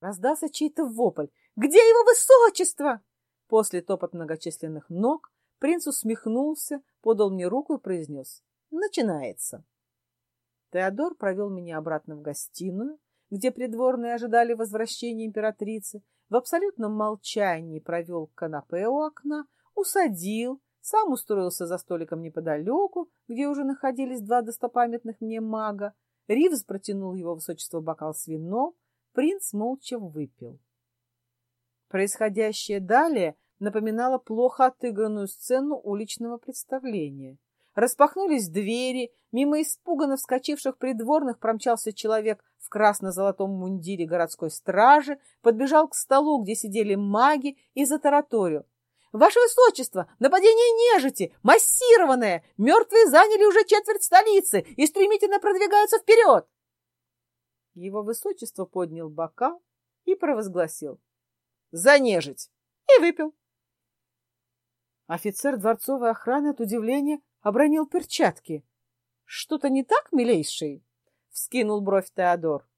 Раздался чей-то вопль. «Где его высочество?» После топот многочисленных ног принц усмехнулся, подал мне руку и произнес «Начинается». Теодор провел меня обратно в гостиную, где придворные ожидали возвращения императрицы, в абсолютном молчании провел канапе у окна, усадил, сам устроился за столиком неподалеку, где уже находились два достопамятных мне мага. Ривз протянул его высочество бокал с вином, принц молча выпил. Происходящее далее напоминало плохо отыгранную сцену уличного представления. Распахнулись двери, мимо испуганно вскочивших придворных промчался человек в красно-золотом мундире городской стражи, подбежал к столу, где сидели маги, и затараторил. «Ваше Высочество! Нападение нежити! Массированное! Мертвые заняли уже четверть столицы и стремительно продвигаются вперед!» Его Высочество поднял бокал и провозгласил. «За нежить!» и выпил. Офицер дворцовой охраны от удивления обронил перчатки. «Что-то не так, милейший?» — вскинул бровь Теодор.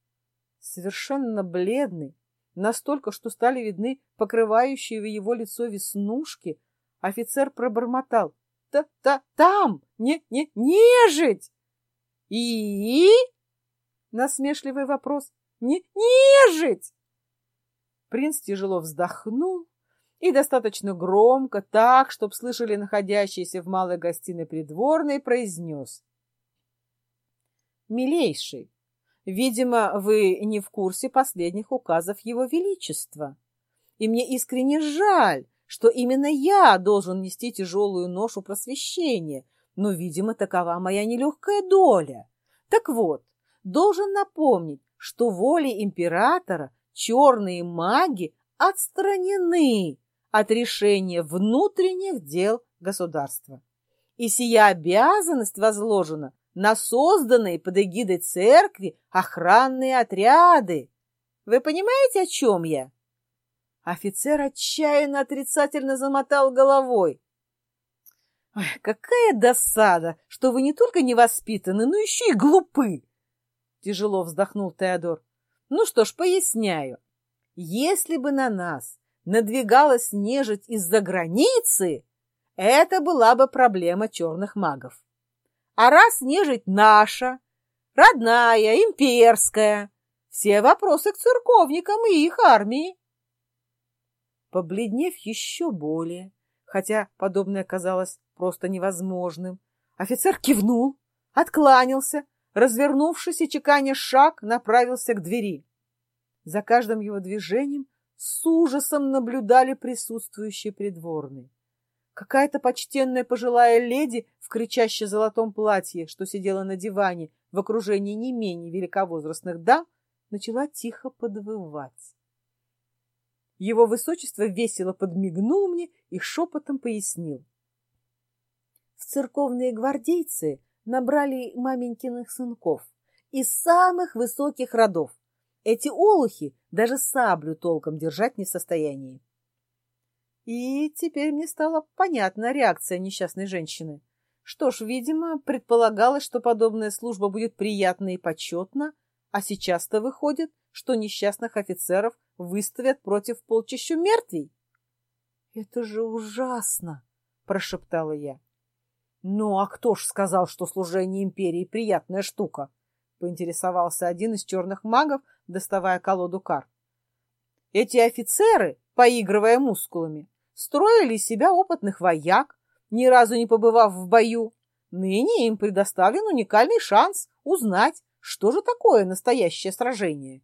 Совершенно бледный, настолько, что стали видны покрывающие его лицо веснушки, офицер пробормотал. «Та-та там! Не, не, нежить!» «И?» — насмешливый вопрос. «Не, нежить!» Принц тяжело вздохнул и достаточно громко, так, чтобы слышали находящиеся в малой гостиной придворные, произнес. «Милейший, видимо, вы не в курсе последних указов Его Величества, и мне искренне жаль, что именно я должен нести тяжелую ношу просвещения, но, видимо, такова моя нелегкая доля. Так вот, должен напомнить, что волей императора черные маги отстранены от решения внутренних дел государства. И сия обязанность возложена на созданные под эгидой церкви охранные отряды. Вы понимаете, о чем я? Офицер отчаянно отрицательно замотал головой. Ой, какая досада, что вы не только невоспитаны, но еще и глупы! Тяжело вздохнул Теодор. Ну что ж, поясняю. Если бы на нас надвигалась нежить из-за границы, это была бы проблема черных магов. А раз нежить наша, родная, имперская, все вопросы к церковникам и их армии. Побледнев еще более, хотя подобное казалось просто невозможным, офицер кивнул, откланялся, развернувшись и чеканя шаг, направился к двери. За каждым его движением с ужасом наблюдали присутствующие придворные. Какая-то почтенная пожилая леди в кричаще золотом платье, что сидела на диване в окружении не менее великовозрастных дам, начала тихо подвывать. Его высочество весело подмигнул мне и шепотом пояснил. В церковные гвардейцы набрали маменькиных сынков из самых высоких родов. Эти олухи даже саблю толком держать не в состоянии. И теперь мне стала понятна реакция несчастной женщины. Что ж, видимо, предполагалось, что подобная служба будет приятна и почетна, а сейчас-то выходит, что несчастных офицеров выставят против полчищу мертвей. — Это же ужасно! — прошептала я. — Ну, а кто ж сказал, что служение империи приятная штука? — поинтересовался один из черных магов, доставая колоду карт. Эти офицеры, поигрывая мускулами, строили из себя опытных вояк, ни разу не побывав в бою. Ныне им предоставлен уникальный шанс узнать, что же такое настоящее сражение.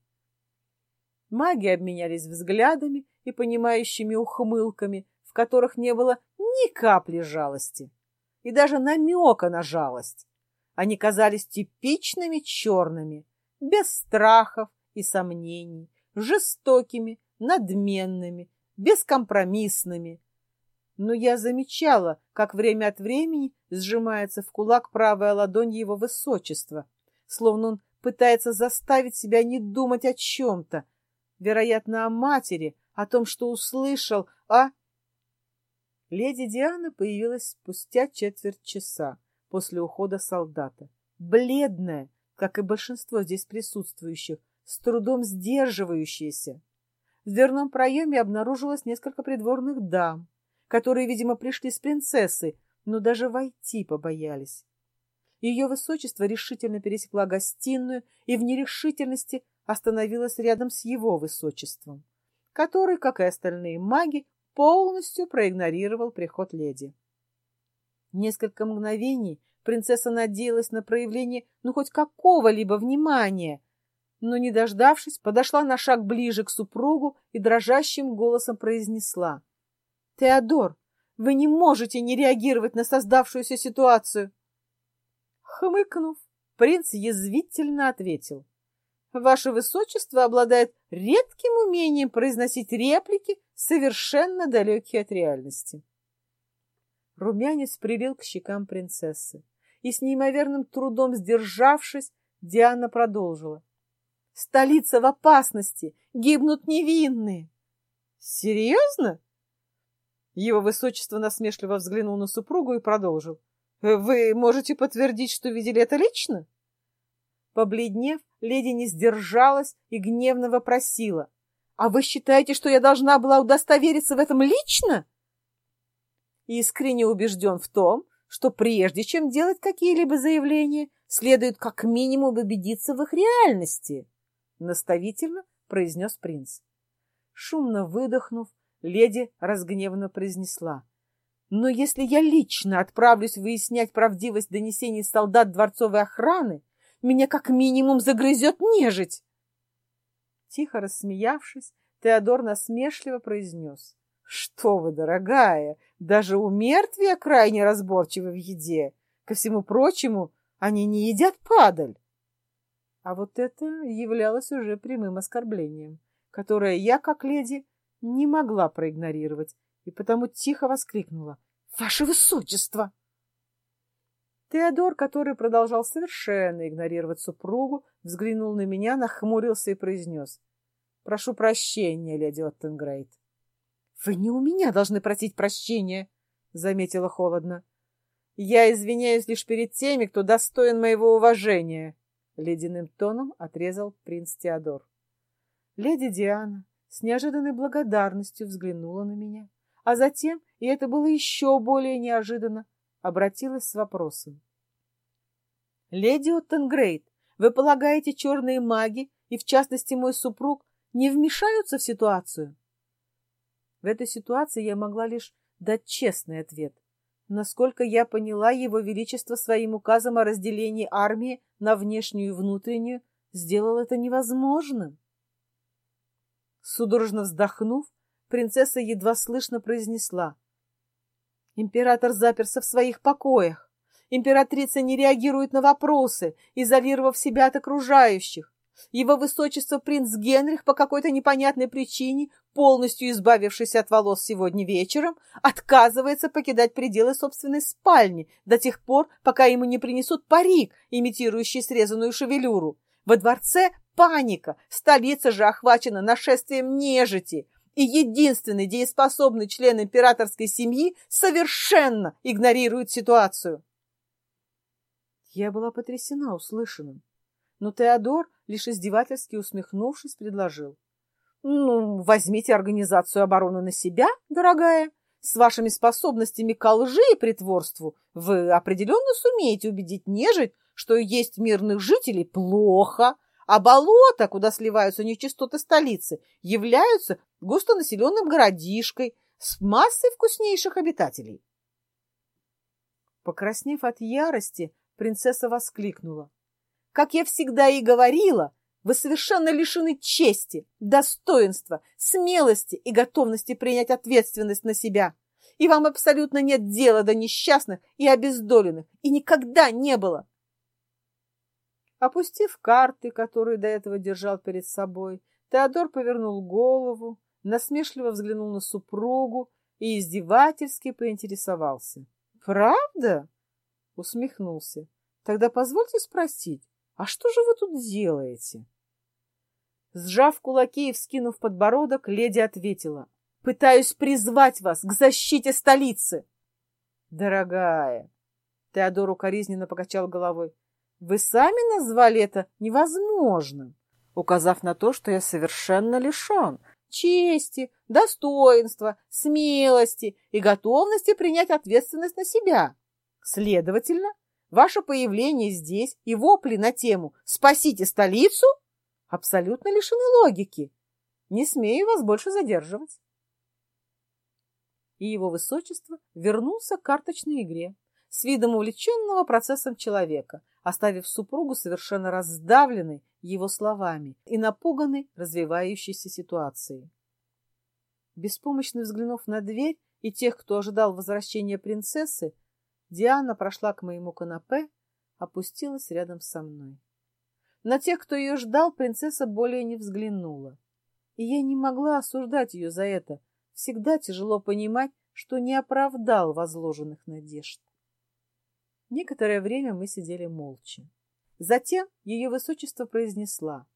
Маги обменялись взглядами и понимающими ухмылками, в которых не было ни капли жалости и даже намека на жалость. Они казались типичными черными, без страхов, и сомнений, жестокими, надменными, бескомпромиссными. Но я замечала, как время от времени сжимается в кулак правая ладонь его высочества, словно он пытается заставить себя не думать о чем-то, вероятно, о матери, о том, что услышал, а... Леди Диана появилась спустя четверть часа после ухода солдата, бледная, как и большинство здесь присутствующих, с трудом сдерживающаяся. в дверном проеме обнаружилось несколько придворных дам, которые, видимо, пришли с принцессой, но даже войти побоялись. Ее высочество решительно пересекла гостиную и в нерешительности остановилась рядом с его высочеством, который, как и остальные маги, полностью проигнорировал приход леди. Несколько мгновений принцесса надеялась на проявление ну хоть какого-либо внимания, но, не дождавшись, подошла на шаг ближе к супругу и дрожащим голосом произнесла. — Теодор, вы не можете не реагировать на создавшуюся ситуацию. Хмыкнув, принц язвительно ответил. — Ваше высочество обладает редким умением произносить реплики, совершенно далекие от реальности. Румянец прилил к щекам принцессы, и с неимоверным трудом сдержавшись, Диана продолжила. Столица в опасности, гибнут невинные. Серьезно? Его высочество насмешливо взглянул на супругу и продолжил. Вы можете подтвердить, что видели это лично? Побледнев, леди не сдержалась и гневно вопросила. А вы считаете, что я должна была удостовериться в этом лично? Искренне убежден в том, что прежде чем делать какие-либо заявления, следует как минимум убедиться в их реальности. — наставительно произнес принц. Шумно выдохнув, леди разгневанно произнесла. «Но если я лично отправлюсь выяснять правдивость донесений солдат дворцовой охраны, меня как минимум загрызет нежить!» Тихо рассмеявшись, Теодор насмешливо произнес. «Что вы, дорогая, даже у мертвия крайне разборчивы в еде. Ко всему прочему, они не едят падаль. А вот это являлось уже прямым оскорблением, которое я, как леди, не могла проигнорировать, и потому тихо воскликнула «Ваше Высочество!». Теодор, который продолжал совершенно игнорировать супругу, взглянул на меня, нахмурился и произнес «Прошу прощения, леди Оттенгрейд». «Вы не у меня должны просить прощения», — заметила холодно. «Я извиняюсь лишь перед теми, кто достоин моего уважения», Ледяным тоном отрезал принц Теодор. Леди Диана с неожиданной благодарностью взглянула на меня, а затем, и это было еще более неожиданно, обратилась с вопросом. «Леди Оттенгрейд, вы полагаете, черные маги, и в частности мой супруг, не вмешаются в ситуацию?» В этой ситуации я могла лишь дать честный ответ — Насколько я поняла, его величество своим указом о разделении армии на внешнюю и внутреннюю сделал это невозможным. Судорожно вздохнув, принцесса едва слышно произнесла. Император заперся в своих покоях. Императрица не реагирует на вопросы, изолировав себя от окружающих. Его высочество принц Генрих по какой-то непонятной причине, полностью избавившись от волос сегодня вечером, отказывается покидать пределы собственной спальни до тех пор, пока ему не принесут парик, имитирующий срезанную шевелюру. Во дворце паника, столица же охвачена нашествием нежити, и единственный дееспособный член императорской семьи совершенно игнорирует ситуацию. Я была потрясена услышанным, но Теодор лишь издевательски усмехнувшись, предложил. — Ну, возьмите организацию обороны на себя, дорогая. С вашими способностями к лжи и притворству вы определенно сумеете убедить нежить, что есть мирных жителей плохо, а болота, куда сливаются нечистоты столицы, являются густонаселенным городишкой с массой вкуснейших обитателей. Покраснев от ярости, принцесса воскликнула. Как я всегда и говорила, вы совершенно лишены чести, достоинства, смелости и готовности принять ответственность на себя. И вам абсолютно нет дела до несчастных и обездоленных, и никогда не было. Опустив карты, которые до этого держал перед собой, Теодор повернул голову, насмешливо взглянул на супругу и издевательски поинтересовался. «Правда?» — усмехнулся. «Тогда позвольте спросить, а что же вы тут делаете? Сжав кулаки и вскинув подбородок, леди ответила. Пытаюсь призвать вас к защите столицы. Дорогая, Теодор укоризненно покачал головой. Вы сами назвали это невозможным, указав на то, что я совершенно лишен чести, достоинства, смелости и готовности принять ответственность на себя. Следовательно, ваше появление здесь и вопли на тему «Спасите столицу» абсолютно лишены логики. Не смею вас больше задерживать. И его высочество вернулся к карточной игре с видом увлеченного процессом человека, оставив супругу совершенно раздавленной его словами и напуганной развивающейся ситуацией. Беспомощно взглянув на дверь и тех, кто ожидал возвращения принцессы, Диана прошла к моему канапе, опустилась рядом со мной. На тех, кто ее ждал, принцесса более не взглянула. И я не могла осуждать ее за это. Всегда тяжело понимать, что не оправдал возложенных надежд. Некоторое время мы сидели молча. Затем ее высочество произнесла.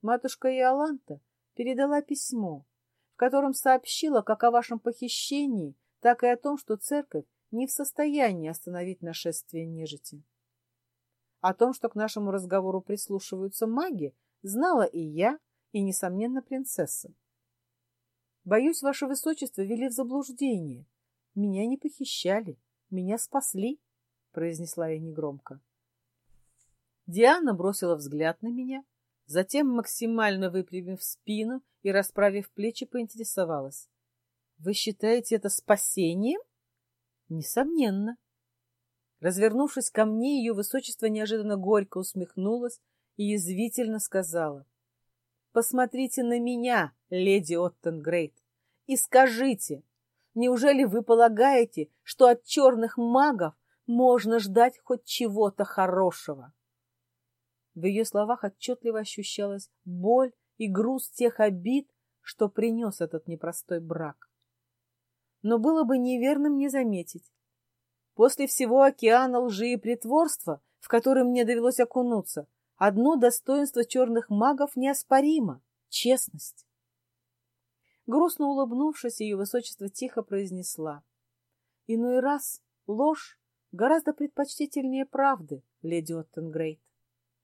Матушка Иоланта передала письмо, в котором сообщила как о вашем похищении, так и о том, что церковь не в состоянии остановить нашествие нежити. О том, что к нашему разговору прислушиваются маги, знала и я, и, несомненно, принцесса. Боюсь, ваше высочество вели в заблуждение. Меня не похищали, меня спасли, — произнесла я негромко. Диана бросила взгляд на меня, затем, максимально выпрямив спину и расправив плечи, поинтересовалась. — Вы считаете это спасением? — Несомненно. Развернувшись ко мне, ее высочество неожиданно горько усмехнулось и язвительно сказала. — Посмотрите на меня, леди Оттенгрейд, и скажите, неужели вы полагаете, что от черных магов можно ждать хоть чего-то хорошего? В ее словах отчетливо ощущалась боль и груз тех обид, что принес этот непростой брак. Но было бы неверным не заметить, После всего океана лжи и притворства, в который мне довелось окунуться, одно достоинство черных магов неоспоримо — честность. Грустно улыбнувшись, ее высочество тихо произнесла. Иной раз ложь гораздо предпочтительнее правды, леди Оттенгрейд.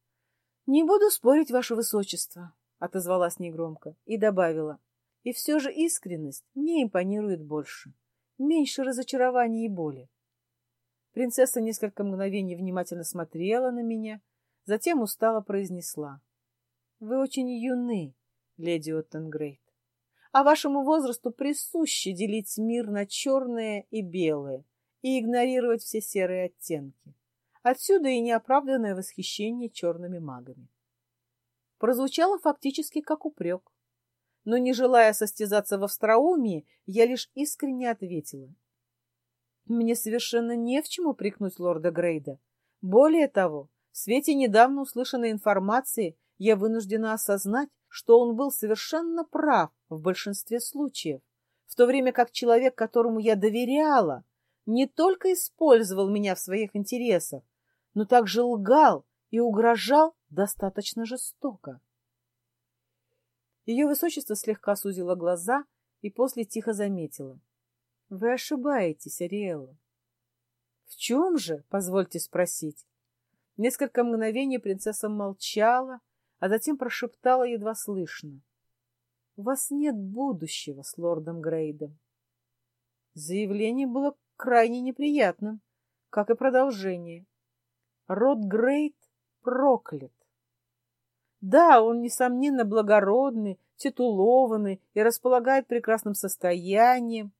— Не буду спорить, ваше высочество, — отозвалась негромко и добавила. — И все же искренность мне импонирует больше. Меньше разочарования и боли. Принцесса несколько мгновений внимательно смотрела на меня, затем устало произнесла. — Вы очень юны, леди Оттенгрейд, а вашему возрасту присуще делить мир на черное и белое и игнорировать все серые оттенки. Отсюда и неоправданное восхищение черными магами. Прозвучало фактически как упрек. Но, не желая состязаться в остроумии, я лишь искренне ответила. Мне совершенно не в чем упрекнуть лорда Грейда. Более того, в свете недавно услышанной информации я вынуждена осознать, что он был совершенно прав в большинстве случаев, в то время как человек, которому я доверяла, не только использовал меня в своих интересах, но также лгал и угрожал достаточно жестоко. Ее высочество слегка сузило глаза и после тихо заметила. Вы ошибаетесь, Ариэлла. В чем же, позвольте спросить? Несколько мгновений принцесса молчала, а затем прошептала едва слышно. У вас нет будущего с лордом Грейдом. Заявление было крайне неприятным, как и продолжение. Род Грейд проклят. Да, он, несомненно, благородный, титулованный и располагает прекрасным состоянием,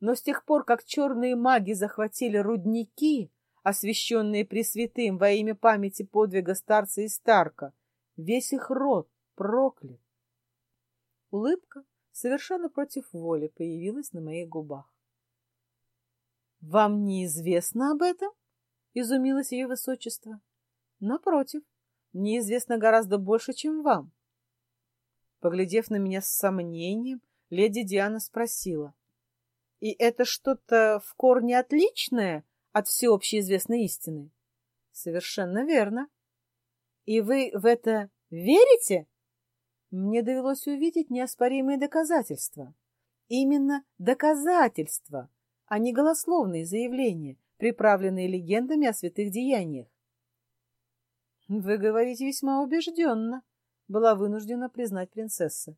но с тех пор, как черные маги захватили рудники, освященные Пресвятым во имя памяти подвига старца и Старка, весь их род проклят. Улыбка совершенно против воли появилась на моих губах. — Вам неизвестно об этом? — изумилось ее высочество. — Напротив, неизвестно гораздо больше, чем вам. Поглядев на меня с сомнением, леди Диана спросила. И это что-то в корне отличное от всеобщей известной истины? Совершенно верно. И вы в это верите? Мне довелось увидеть неоспоримые доказательства. Именно доказательства, а не голословные заявления, приправленные легендами о святых деяниях. Вы говорите весьма убежденно, была вынуждена признать принцесса.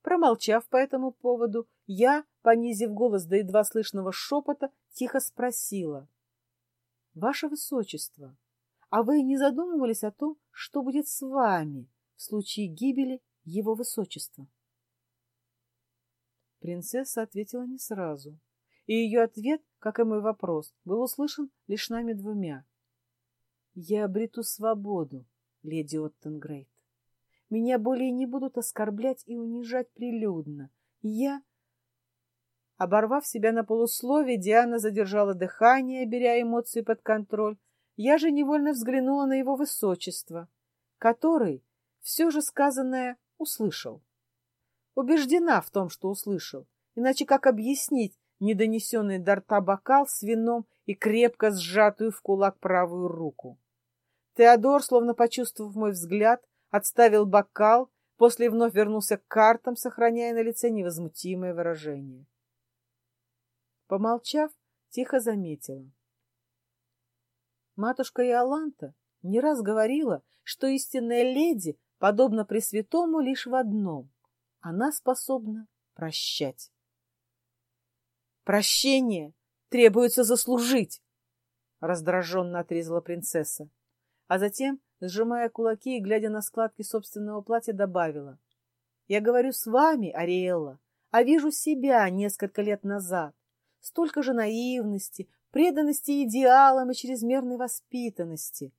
Промолчав по этому поводу, я, понизив голос до едва слышного шепота, тихо спросила. — Ваше Высочество, а вы не задумывались о том, что будет с вами в случае гибели Его Высочества? Принцесса ответила не сразу, и ее ответ, как и мой вопрос, был услышан лишь нами двумя. — Я обрету свободу, леди Оттенгрейд. Меня более не будут оскорблять и унижать прилюдно. Я... Оборвав себя на полуслове, Диана задержала дыхание, беря эмоции под контроль. Я же невольно взглянула на его высочество, который все же сказанное услышал. Убеждена в том, что услышал. Иначе как объяснить недонесенный до рта бокал с вином и крепко сжатую в кулак правую руку? Теодор, словно почувствовав мой взгляд, отставил бокал, после вновь вернулся к картам, сохраняя на лице невозмутимое выражение. Помолчав, тихо заметила. Матушка Иоланта не раз говорила, что истинная леди подобна Пресвятому лишь в одном — она способна прощать. «Прощение требуется заслужить!» — раздраженно отрезала принцесса, а затем сжимая кулаки и глядя на складки собственного платья, добавила. «Я говорю с вами, Ариэлла, а вижу себя несколько лет назад. Столько же наивности, преданности идеалам и чрезмерной воспитанности.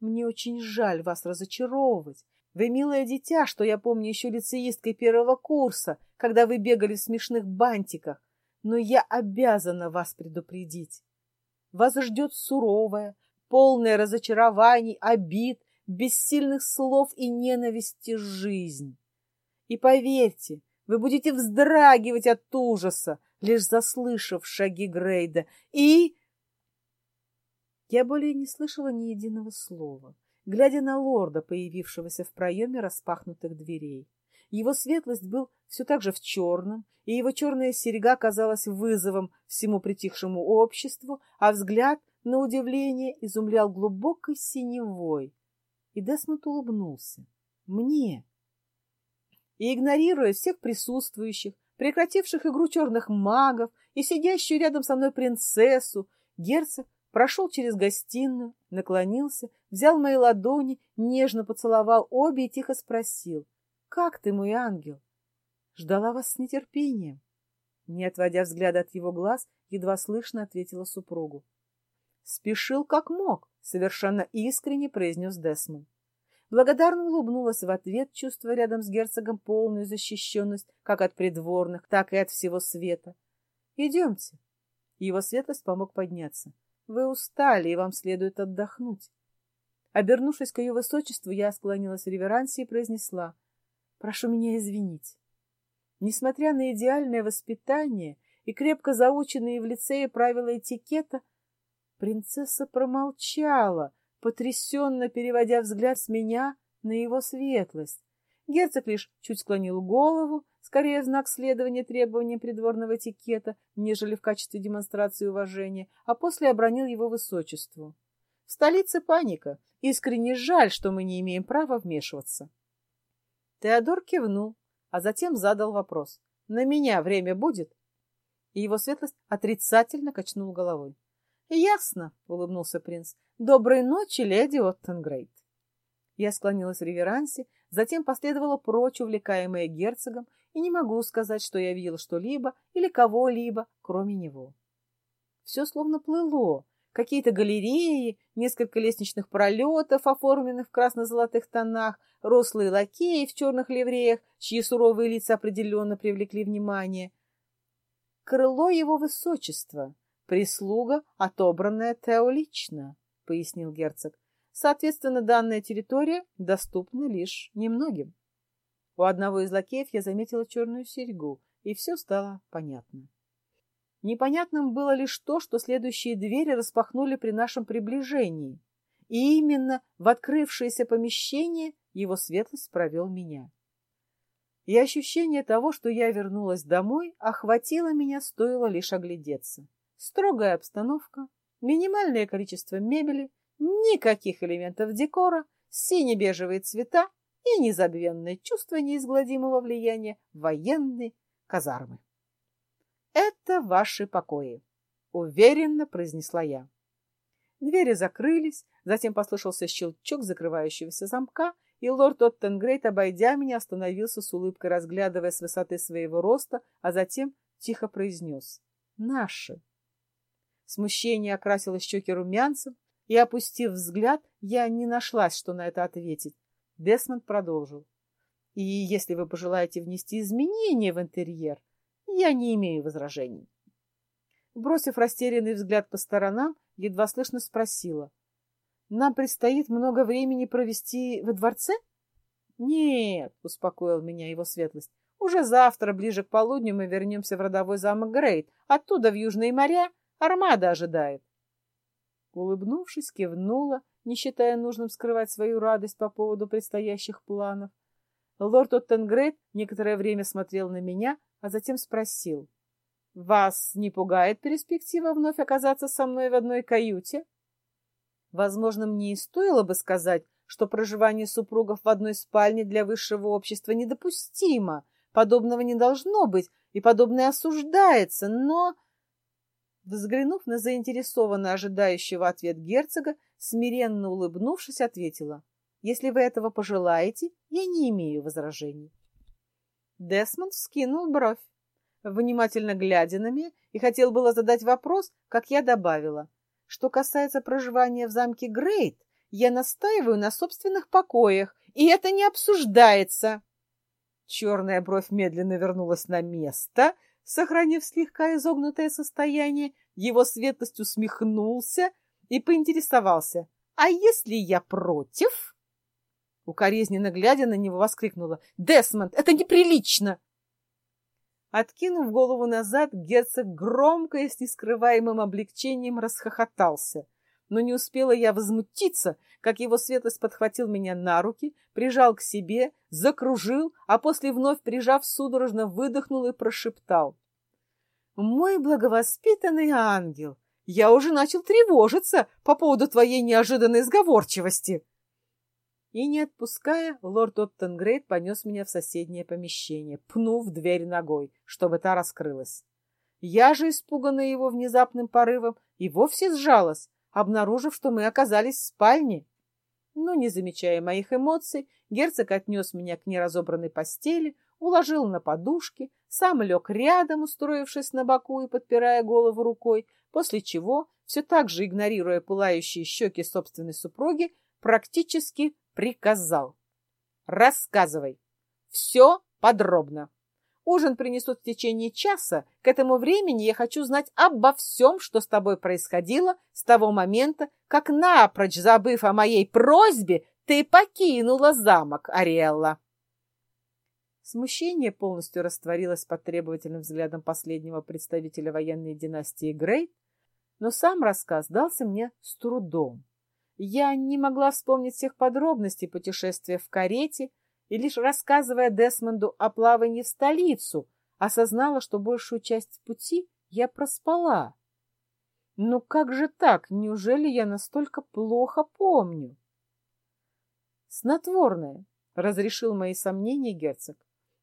Мне очень жаль вас разочаровывать. Вы милое дитя, что я помню еще лицеисткой первого курса, когда вы бегали в смешных бантиках, но я обязана вас предупредить. Вас ждет суровая, полная разочарований, обид, бессильных слов и ненависти жизнь. И поверьте, вы будете вздрагивать от ужаса, лишь заслышав шаги Грейда, и... Я более не слышала ни единого слова, глядя на лорда, появившегося в проеме распахнутых дверей. Его светлость был все так же в черном, и его черная серьга казалась вызовом всему притихшему обществу, а взгляд на удивление изумлял глубокой синевой. И Десмонд улыбнулся. Мне. И, игнорируя всех присутствующих, прекративших игру черных магов и сидящую рядом со мной принцессу, герцог прошел через гостиную, наклонился, взял мои ладони, нежно поцеловал обе и тихо спросил. — Как ты, мой ангел? Ждала вас с нетерпением. Не отводя взгляда от его глаз, едва слышно ответила супругу. Спешил как мог, совершенно искренне произнес Десмон. Благодарно улыбнулась в ответ, чувствуя рядом с герцогом полную защищенность как от придворных, так и от всего света. «Идемте». Его светлость помог подняться. «Вы устали, и вам следует отдохнуть». Обернувшись к ее высочеству, я склонилась в реверансе и произнесла «Прошу меня извинить». Несмотря на идеальное воспитание и крепко заученные в лицее правила этикета, Принцесса промолчала, потрясенно переводя взгляд с меня на его светлость. Герцог лишь чуть склонил голову, скорее в знак следования требованиям придворного этикета, нежели в качестве демонстрации уважения, а после обронил его высочеству. В столице паника. Искренне жаль, что мы не имеем права вмешиваться. Теодор кивнул, а затем задал вопрос. «На меня время будет?» И его светлость отрицательно качнул головой. Ясно, улыбнулся принц. Доброй ночи, леди Оттенгрейд. Я склонилась в реверансе, затем последовала прочь, увлекаемая герцогом, и не могу сказать, что я видела что-либо или кого-либо, кроме него. Все словно плыло. Какие-то галереи, несколько лестничных пролетов, оформленных в красно-золотых тонах, рослые лакеи в черных ливреях, чьи суровые лица определенно привлекли внимание. Крыло его высочества — Прислуга, отобранная Тео лично, пояснил герцог. Соответственно, данная территория доступна лишь немногим. У одного из лакеев я заметила черную серьгу, и все стало понятно. Непонятным было лишь то, что следующие двери распахнули при нашем приближении, и именно в открывшееся помещение его светлость провел меня. И ощущение того, что я вернулась домой, охватило меня, стоило лишь оглядеться. Строгая обстановка, минимальное количество мебели, никаких элементов декора, сине-бежевые цвета и незабвенное чувство неизгладимого влияния военной казармы. «Это ваши покои», — уверенно произнесла я. Двери закрылись, затем послышался щелчок закрывающегося замка, и лорд Оттенгрейт, обойдя меня, остановился с улыбкой, разглядывая с высоты своего роста, а затем тихо произнес «Наши». Смущение окрасило щеки румянцем, и, опустив взгляд, я не нашлась, что на это ответить. Десмонд продолжил. «И если вы пожелаете внести изменения в интерьер, я не имею возражений». Бросив растерянный взгляд по сторонам, едва слышно спросила. «Нам предстоит много времени провести во дворце?» «Нет», — успокоил меня его светлость, «уже завтра, ближе к полудню, мы вернемся в родовой замок Грейт. Оттуда в Южные моря армада ожидает». Улыбнувшись, кивнула, не считая нужным скрывать свою радость по поводу предстоящих планов. Лорд Оттенгрейд некоторое время смотрел на меня, а затем спросил. «Вас не пугает перспектива вновь оказаться со мной в одной каюте?» Возможно, мне и стоило бы сказать, что проживание супругов в одной спальне для высшего общества недопустимо. Подобного не должно быть, и подобное осуждается, но... Взглянув на заинтересованно ожидающего ответ герцога, смиренно улыбнувшись, ответила. «Если вы этого пожелаете, я не имею возражений». Десмонд скинул бровь, внимательно глядя на меня, и хотел было задать вопрос, как я добавила. Что касается проживания в замке Грейт, я настаиваю на собственных покоях, и это не обсуждается. Черная бровь медленно вернулась на место — Сохранив слегка изогнутое состояние, его светлость усмехнулся и поинтересовался. «А если я против?» Укоризненно глядя на него, воскликнула. «Десмонд, это неприлично!» Откинув голову назад, герцог громко и с нескрываемым облегчением расхохотался — но не успела я возмутиться, как его светлость подхватил меня на руки, прижал к себе, закружил, а после вновь прижав судорожно выдохнул и прошептал. «Мой благовоспитанный ангел, я уже начал тревожиться по поводу твоей неожиданной сговорчивости!» И, не отпуская, лорд Оттенгрейд понес меня в соседнее помещение, пнув дверь ногой, чтобы та раскрылась. Я же, испуганная его внезапным порывом, и вовсе сжалась, обнаружив, что мы оказались в спальне. Но, не замечая моих эмоций, герцог отнес меня к неразобранной постели, уложил на подушки, сам лег рядом, устроившись на боку и подпирая голову рукой, после чего, все так же игнорируя пылающие щеки собственной супруги, практически приказал. «Рассказывай. Все подробно». Ужин принесут в течение часа. К этому времени я хочу знать обо всем, что с тобой происходило с того момента, как, напрочь забыв о моей просьбе, ты покинула замок, Ариэлла. Смущение полностью растворилось под требовательным взглядом последнего представителя военной династии Грейт, но сам рассказ дался мне с трудом. Я не могла вспомнить всех подробностей путешествия в карете, и лишь рассказывая Десмонду о плавании в столицу, осознала, что большую часть пути я проспала. Ну как же так? Неужели я настолько плохо помню? Снотворное, разрешил мои сомнения герцог.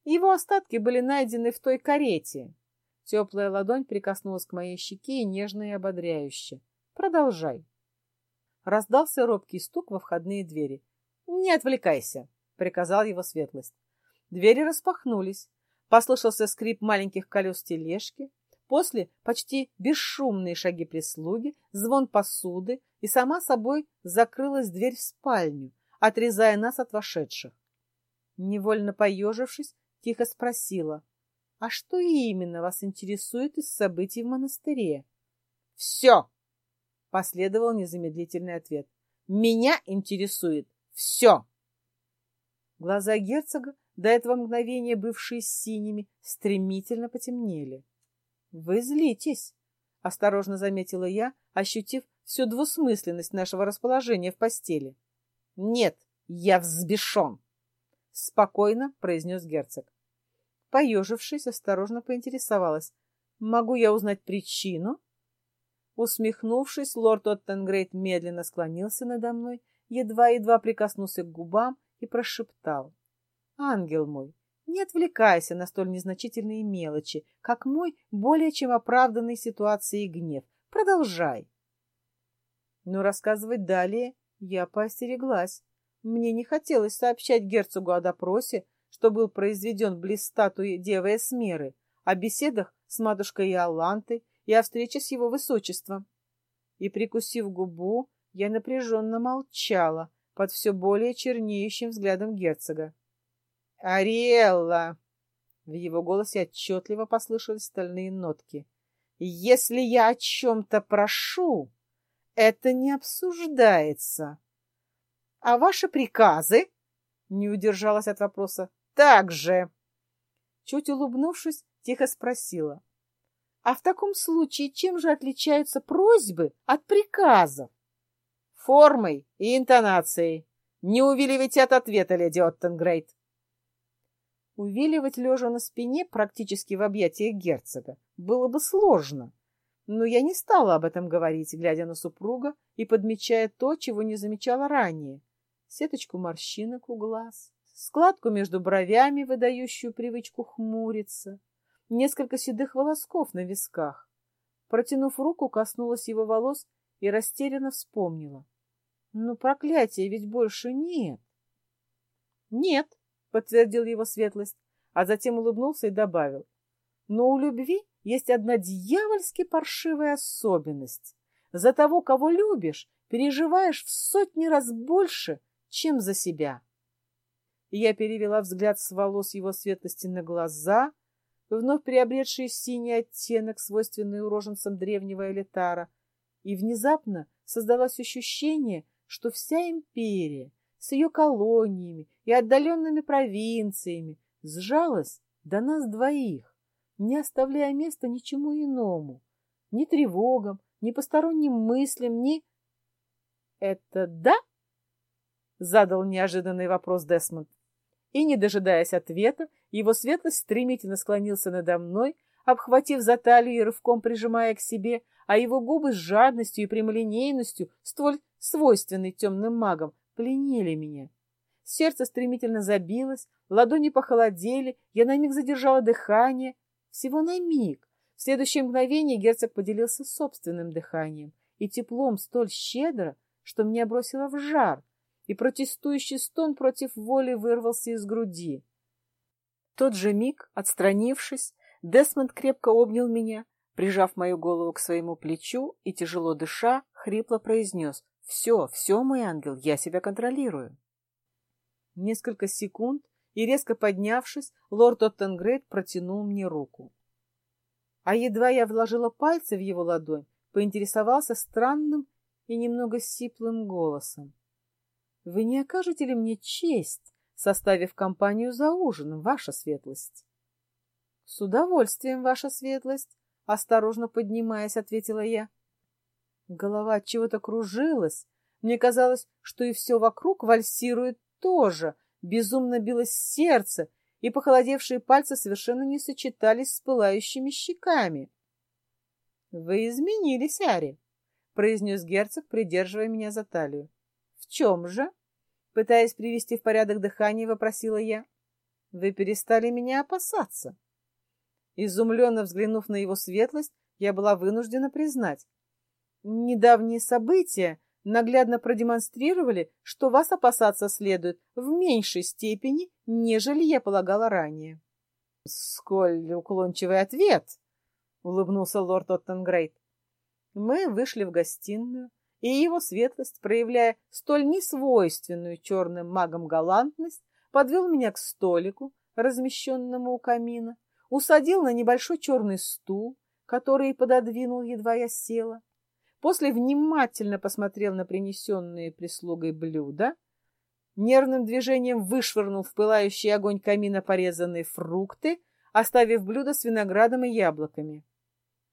Его остатки были найдены в той карете. Теплая ладонь прикоснулась к моей щеке и нежно и ободряюще. Продолжай. Раздался робкий стук во входные двери. Не отвлекайся. — приказал его светлость. Двери распахнулись. Послышался скрип маленьких колес тележки. После почти бесшумные шаги прислуги, звон посуды, и сама собой закрылась дверь в спальню, отрезая нас от вошедших. Невольно поежившись, тихо спросила, «А что именно вас интересует из событий в монастыре?» «Все!» — последовал незамедлительный ответ. «Меня интересует все!» Глаза герцога, до этого мгновения бывшие синими, стремительно потемнели. — Вы злитесь, — осторожно заметила я, ощутив всю двусмысленность нашего расположения в постели. — Нет, я взбешен, — спокойно произнес герцог. Поежившись, осторожно поинтересовалась. — Могу я узнать причину? Усмехнувшись, лорд Оттенгрейд медленно склонился надо мной, едва-едва прикоснулся к губам и прошептал. «Ангел мой, не отвлекайся на столь незначительные мелочи, как мой более чем оправданный ситуацией гнев. Продолжай». Но рассказывать далее я поостереглась. Мне не хотелось сообщать герцогу о допросе, что был произведен близ статуи Девы Эсмеры, о беседах с матушкой Иолантой и о встрече с его высочеством. И, прикусив губу, я напряженно молчала под все более чернеющим взглядом герцога. «Ариэлла!» В его голосе отчетливо послышались стальные нотки. «Если я о чем-то прошу, это не обсуждается. А ваши приказы?» Не удержалась от вопроса. «Так же!» Чуть улыбнувшись, тихо спросила. А в таком случае чем же отличаются просьбы от приказов? Формой и интонацией. Не увиливайте от ответа, леди Оттенгрейд. Увиливать лежа на спине практически в объятиях герцога было бы сложно, но я не стала об этом говорить, глядя на супруга и подмечая то, чего не замечала ранее. Сеточку морщинок у глаз, складку между бровями, выдающую привычку хмуриться, несколько седых волосков на висках. Протянув руку, коснулась его волос и растерянно вспомнила. Ну, проклятия ведь больше нет. Нет, подтвердил его светлость, а затем улыбнулся и добавил. Но у любви есть одна дьявольски паршивая особенность. За того, кого любишь, переживаешь в сотни раз больше, чем за себя. Я перевела взгляд с волос его светлости на глаза — вновь приобретшие синий оттенок, свойственный уроженцам древнего элитара, и внезапно создалось ощущение, что вся империя с ее колониями и отдаленными провинциями сжалась до нас двоих, не оставляя места ничему иному, ни тревогам, ни посторонним мыслям, ни... — Это да? — задал неожиданный вопрос Десмонд. И, не дожидаясь ответа, его светлость стремительно склонился надо мной, обхватив за талию и рывком прижимая к себе, а его губы с жадностью и прямолинейностью, столь свойственной темным магам, пленили меня. Сердце стремительно забилось, ладони похолодели, я на миг задержала дыхание. Всего на миг. В следующее мгновение герцог поделился собственным дыханием и теплом столь щедро, что меня бросило в жар, и протестующий стон против воли вырвался из груди тот же миг, отстранившись, Десмонд крепко обнял меня, прижав мою голову к своему плечу и, тяжело дыша, хрипло произнес «Все, все, мой ангел, я себя контролирую». Несколько секунд, и, резко поднявшись, лорд Оттенгрейд протянул мне руку. А едва я вложила пальцы в его ладонь, поинтересовался странным и немного сиплым голосом. «Вы не окажете ли мне честь составив компанию за ужином, ваша светлость. — С удовольствием, ваша светлость, — осторожно поднимаясь, ответила я. Голова от чего-то кружилась. Мне казалось, что и все вокруг вальсирует тоже. Безумно билось сердце, и похолодевшие пальцы совершенно не сочетались с пылающими щеками. — Вы изменились, Ари, — произнес герцог, придерживая меня за талию. — В чем же? — Пытаясь привести в порядок дыхание, вопросила я. «Вы перестали меня опасаться?» Изумленно взглянув на его светлость, я была вынуждена признать. Недавние события наглядно продемонстрировали, что вас опасаться следует в меньшей степени, нежели я полагала ранее. — Сколь уклончивый ответ! — улыбнулся лорд Оттенгрейд. Мы вышли в гостиную, и его светлость, проявляя столь несвойственную черным магам галантность, подвел меня к столику, размещенному у камина, усадил на небольшой черный стул, который пододвинул, едва я села. После внимательно посмотрел на принесенные прислугой блюда, нервным движением вышвырнул в пылающий огонь камина порезанные фрукты, оставив блюдо с виноградом и яблоками.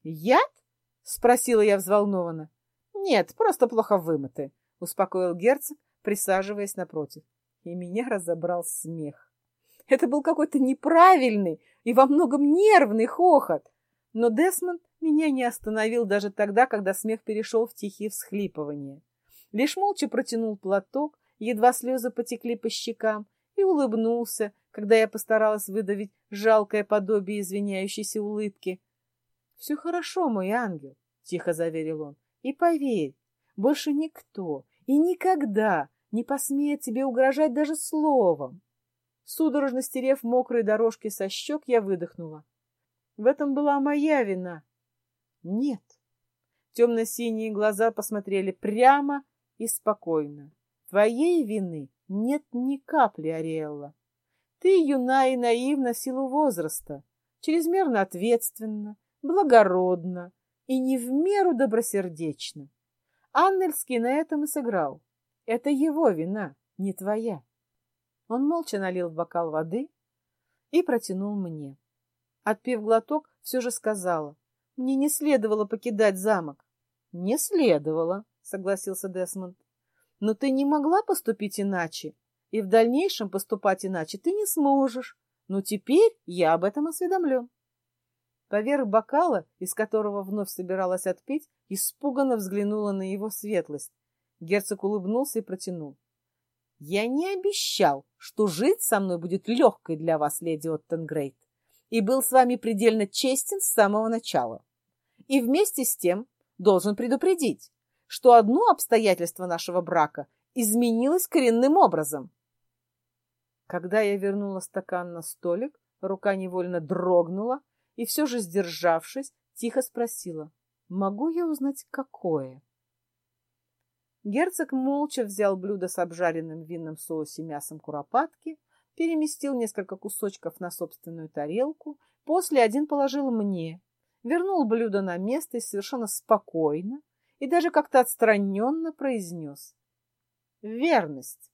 «Яд?» — спросила я взволнованно. «Нет, просто плохо вымыты», — успокоил герцог, присаживаясь напротив. И меня разобрал смех. Это был какой-то неправильный и во многом нервный хохот. Но Десмонд меня не остановил даже тогда, когда смех перешел в тихие всхлипывания. Лишь молча протянул платок едва слезы потекли по щекам, и улыбнулся, когда я постаралась выдавить жалкое подобие извиняющейся улыбки. — Все хорошо, мой ангел, — тихо заверил он, — и поверь, больше никто и никогда не посмеет тебе угрожать даже словом. Судорожно стерев мокрые дорожки со щек, я выдохнула. В этом была моя вина. Нет. Темно-синие глаза посмотрели прямо и спокойно. Твоей вины нет ни капли, Ариэлла. Ты юна и наивна в силу возраста, чрезмерно ответственна, благородна и не в меру добросердечна. Аннельский на этом и сыграл. Это его вина, не твоя. Он молча налил в бокал воды и протянул мне. Отпив глоток, все же сказала. Мне не следовало покидать замок. Не следовало, согласился Десмонд. Но ты не могла поступить иначе, и в дальнейшем поступать иначе ты не сможешь. Но теперь я об этом осведомлен. Поверх бокала, из которого вновь собиралась отпить, испуганно взглянула на его светлость. Герцог улыбнулся и протянул. — Я не обещал, что жить со мной будет легкой для вас, леди Оттенгрейд, и был с вами предельно честен с самого начала. И вместе с тем должен предупредить, что одно обстоятельство нашего брака изменилось коренным образом. Когда я вернула стакан на столик, рука невольно дрогнула, и все же, сдержавшись, тихо спросила, «Могу я узнать, какое?» Герцог молча взял блюдо с обжаренным в винном соусе мясом куропатки, переместил несколько кусочков на собственную тарелку, после один положил мне, вернул блюдо на место и совершенно спокойно и даже как-то отстраненно произнес. «Верность.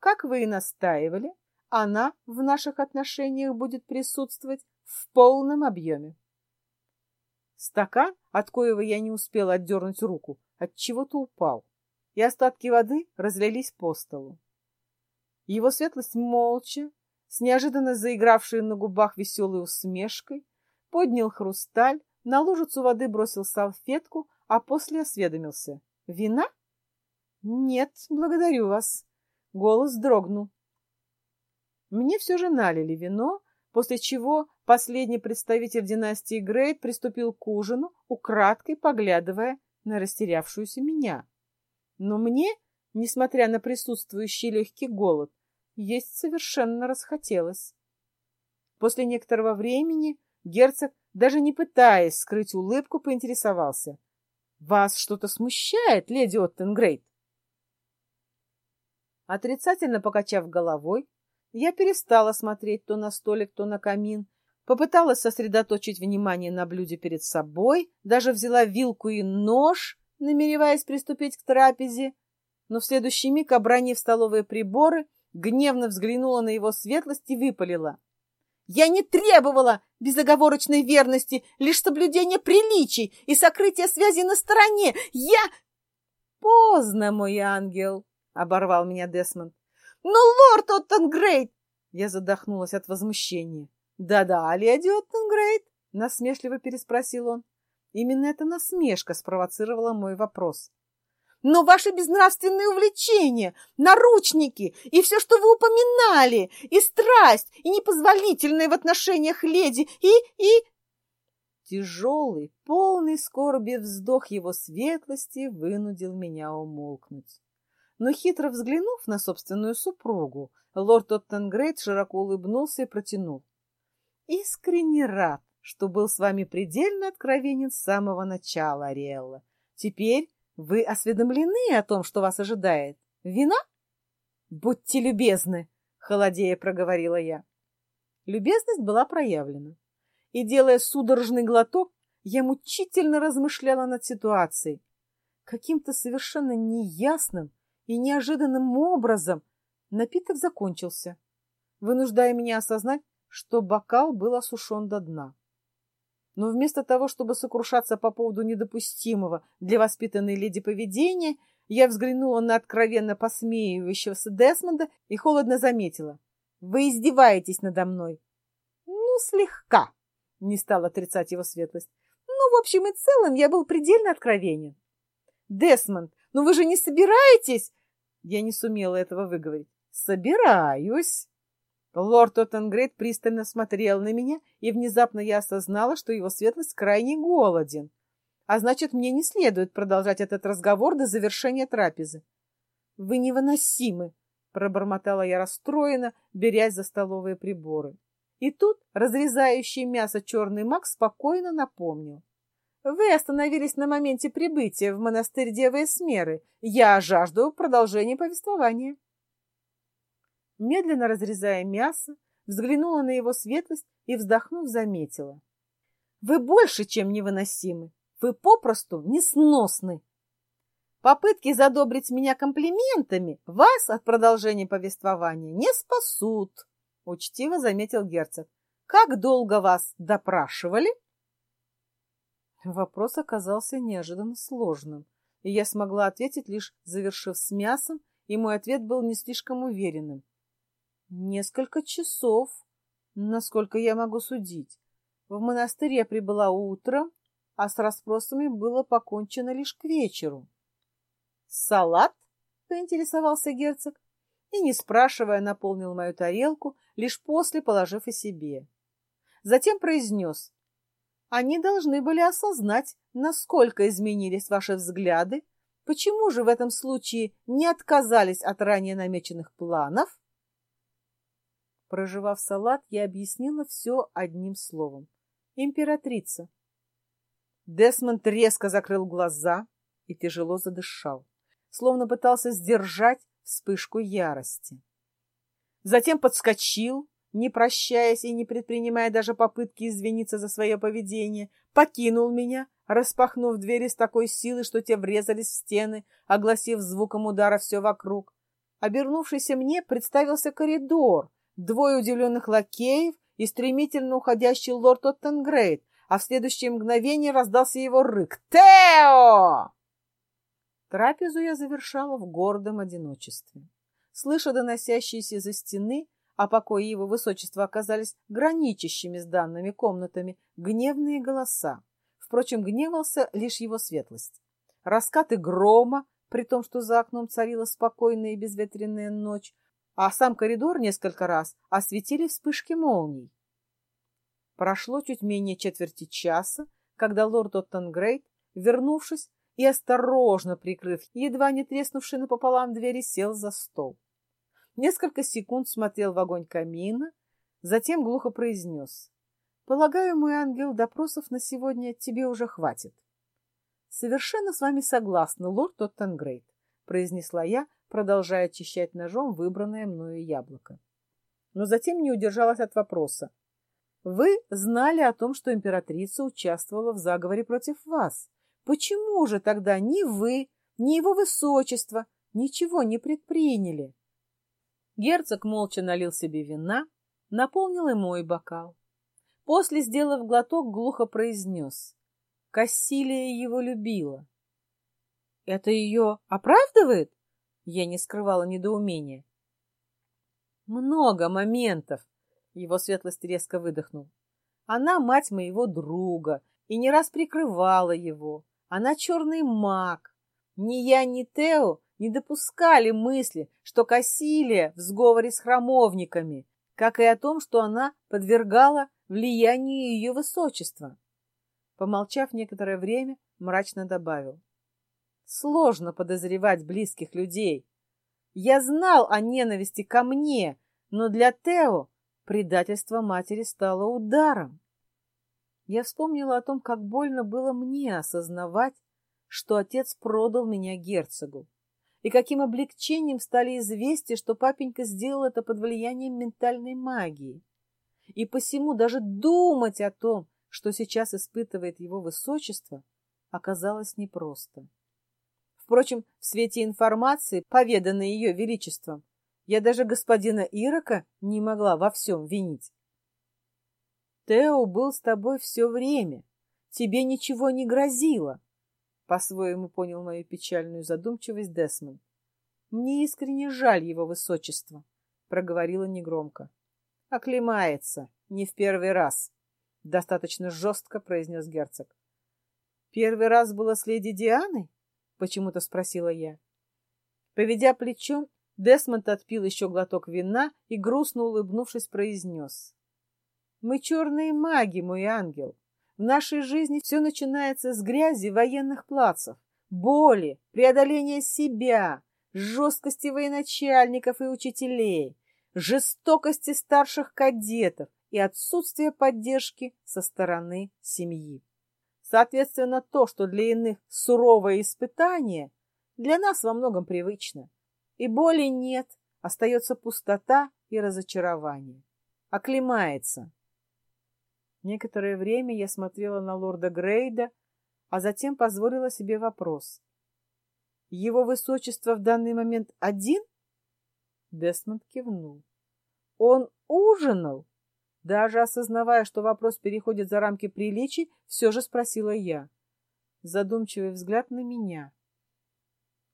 Как вы и настаивали, она в наших отношениях будет присутствовать в полном объеме. Стакан, от коего я не успела отдернуть руку, от чего-то упал, и остатки воды разлились по столу. Его светлость молча, с неожиданно заигравшей на губах веселой усмешкой, поднял хрусталь, на лужицу воды бросил салфетку, а после осведомился. «Вина?» «Нет, благодарю вас». Голос дрогнул. Мне все же налили вино, после чего последний представитель династии Грейт приступил к ужину, украдкой поглядывая на растерявшуюся меня. Но мне, несмотря на присутствующий легкий голод, есть совершенно расхотелось. После некоторого времени герцог, даже не пытаясь скрыть улыбку, поинтересовался. — Вас что-то смущает, леди Оттенгрейд? Отрицательно покачав головой, я перестала смотреть то на столик, то на камин, попыталась сосредоточить внимание на блюде перед собой, даже взяла вилку и нож, намереваясь приступить к трапезе, но в следующий миг, обронив столовые приборы, гневно взглянула на его светлость и выпалила. «Я не требовала безоговорочной верности, лишь соблюдения приличий и сокрытия связи на стороне. Я...» «Поздно, мой ангел!» — оборвал меня Десмонд. «Но лорд Оттенгрейд!» Я задохнулась от возмущения. «Да-да, леди Оттенгрейд?» — насмешливо переспросил он. Именно эта насмешка спровоцировала мой вопрос. «Но ваши безнравственные увлечения, наручники и все, что вы упоминали, и страсть, и непозволительное в отношениях леди, и... и...» Тяжелый, полный скорби вздох его светлости вынудил меня умолкнуть но хитро взглянув на собственную супругу, лорд Оттенгрейд широко улыбнулся и протянул. «Искренне рад, что был с вами предельно откровенен с самого начала, Ариэлла. Теперь вы осведомлены о том, что вас ожидает. Вина?» «Будьте любезны!» — холодея проговорила я. Любезность была проявлена. И, делая судорожный глоток, я мучительно размышляла над ситуацией. Каким-то совершенно неясным, и неожиданным образом напиток закончился, вынуждая меня осознать, что бокал был осушен до дна. Но вместо того, чтобы сокрушаться по поводу недопустимого для воспитанной леди поведения, я взглянула на откровенно посмеивающегося Десмонда и холодно заметила. «Вы издеваетесь надо мной!» «Ну, слегка!» — не стал отрицать его светлость. «Ну, в общем и целом, я был предельно откровенен». «Десмонд, ну вы же не собираетесь?» Я не сумела этого выговорить. Собираюсь. Лорд Тоттенгрейд пристально смотрел на меня, и внезапно я осознала, что его светлость крайне голоден. А значит, мне не следует продолжать этот разговор до завершения трапезы. — Вы невыносимы! — пробормотала я расстроена, берясь за столовые приборы. И тут разрезающий мясо черный маг спокойно напомнил. Вы остановились на моменте прибытия в монастырь Девы Эсмеры. Я жажду продолжения повествования. Медленно разрезая мясо, взглянула на его светлость и, вздохнув, заметила. Вы больше, чем невыносимы. Вы попросту несносны. Попытки задобрить меня комплиментами вас от продолжения повествования не спасут, учтиво заметил герцог. Как долго вас допрашивали? Вопрос оказался неожиданно сложным, и я смогла ответить, лишь завершив с мясом, и мой ответ был не слишком уверенным. Несколько часов, насколько я могу судить. В монастырь я прибыла утром, а с расспросами было покончено лишь к вечеру. «Салат?» — поинтересовался герцог, и, не спрашивая, наполнил мою тарелку, лишь после положив и себе. Затем произнес, они должны были осознать, насколько изменились ваши взгляды, почему же в этом случае не отказались от ранее намеченных планов. Проживав салат, я объяснила все одним словом. Императрица. Десмонд резко закрыл глаза и тяжело задышал, словно пытался сдержать вспышку ярости. Затем подскочил, не прощаясь и не предпринимая даже попытки извиниться за свое поведение, покинул меня, распахнув двери с такой силой, что те врезались в стены, огласив звуком удара все вокруг. Обернувшийся мне представился коридор, двое удивленных лакеев и стремительно уходящий лорд Оттенгрейд, а в следующее мгновение раздался его рык. «Тео!» Трапезу я завершала в гордом одиночестве. Слыша доносящиеся за стены а покои его высочества оказались граничащими с данными комнатами, гневные голоса. Впрочем, гневался лишь его светлость. Раскаты грома, при том, что за окном царила спокойная и безветренная ночь, а сам коридор несколько раз осветили вспышки молний. Прошло чуть менее четверти часа, когда лорд Оттенгрейд, вернувшись и осторожно прикрыв едва не треснувший напополам двери, сел за стол несколько секунд смотрел в огонь камина, затем глухо произнес. «Полагаю, мой ангел, допросов на сегодня тебе уже хватит». «Совершенно с вами согласна, лорд Тоттенгрейд», — произнесла я, продолжая очищать ножом выбранное мною яблоко. Но затем не удержалась от вопроса. «Вы знали о том, что императрица участвовала в заговоре против вас. Почему же тогда ни вы, ни его высочество ничего не предприняли?» Герцог молча налил себе вина, наполнил и мой бокал. После, сделав глоток, глухо произнес. Кассилия его любила. Это ее оправдывает? Я не скрывала недоумения. Много моментов, его светлость резко выдохнул. Она мать моего друга и не раз прикрывала его. Она черный маг. Ни я, ни Тео не допускали мысли, что Кассилия в сговоре с храмовниками, как и о том, что она подвергала влиянию ее высочества. Помолчав некоторое время, мрачно добавил. Сложно подозревать близких людей. Я знал о ненависти ко мне, но для Тео предательство матери стало ударом. Я вспомнила о том, как больно было мне осознавать, что отец продал меня герцогу и каким облегчением стали известия, что папенька сделал это под влиянием ментальной магии. И посему даже думать о том, что сейчас испытывает его высочество, оказалось непросто. Впрочем, в свете информации, поведанной ее величеством, я даже господина Ирока не могла во всем винить. Тео был с тобой все время. Тебе ничего не грозило. По-своему понял мою печальную задумчивость Десмонд. Мне искренне жаль его высочество, проговорила негромко. Оклемается, не в первый раз, достаточно жестко произнес герцог. Первый раз было с леди Дианой? Почему-то спросила я. Поведя плечом, Десмонд отпил еще глоток вина и, грустно улыбнувшись, произнес. «Мы черные маги, мой ангел. В нашей жизни все начинается с грязи военных плацев, боли, преодоления себя, жесткости военачальников и учителей, жестокости старших кадетов и отсутствия поддержки со стороны семьи. Соответственно, то, что для иных суровое испытание, для нас во многом привычно. И боли нет, остается пустота и разочарование. Оклемается. Некоторое время я смотрела на лорда Грейда, а затем позволила себе вопрос. Его высочество в данный момент один? Десмонд кивнул. Он ужинал? Даже осознавая, что вопрос переходит за рамки приличий, все же спросила я. Задумчивый взгляд на меня.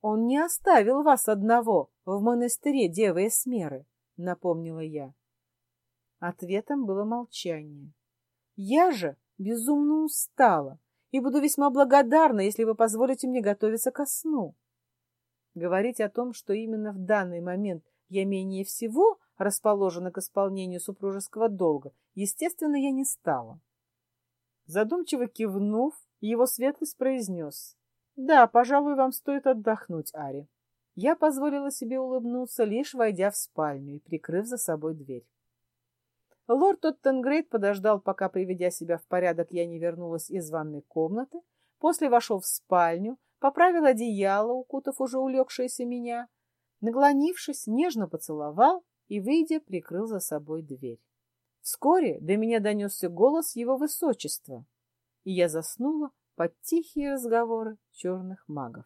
Он не оставил вас одного в монастыре Девы Эсмеры, напомнила я. Ответом было молчание. Я же безумно устала и буду весьма благодарна, если вы позволите мне готовиться ко сну. Говорить о том, что именно в данный момент я менее всего расположена к исполнению супружеского долга, естественно, я не стала. Задумчиво кивнув, его светлость произнес. «Да, пожалуй, вам стоит отдохнуть, Ари». Я позволила себе улыбнуться, лишь войдя в спальню и прикрыв за собой дверь. Лорд Тоттенгрейд подождал, пока, приведя себя в порядок, я не вернулась из ванной комнаты, после вошел в спальню, поправил одеяло, укутав уже улегшееся меня, наклонившись, нежно поцеловал и, выйдя, прикрыл за собой дверь. Вскоре до меня донесся голос его высочества, и я заснула, под тихие разговоры черных магов.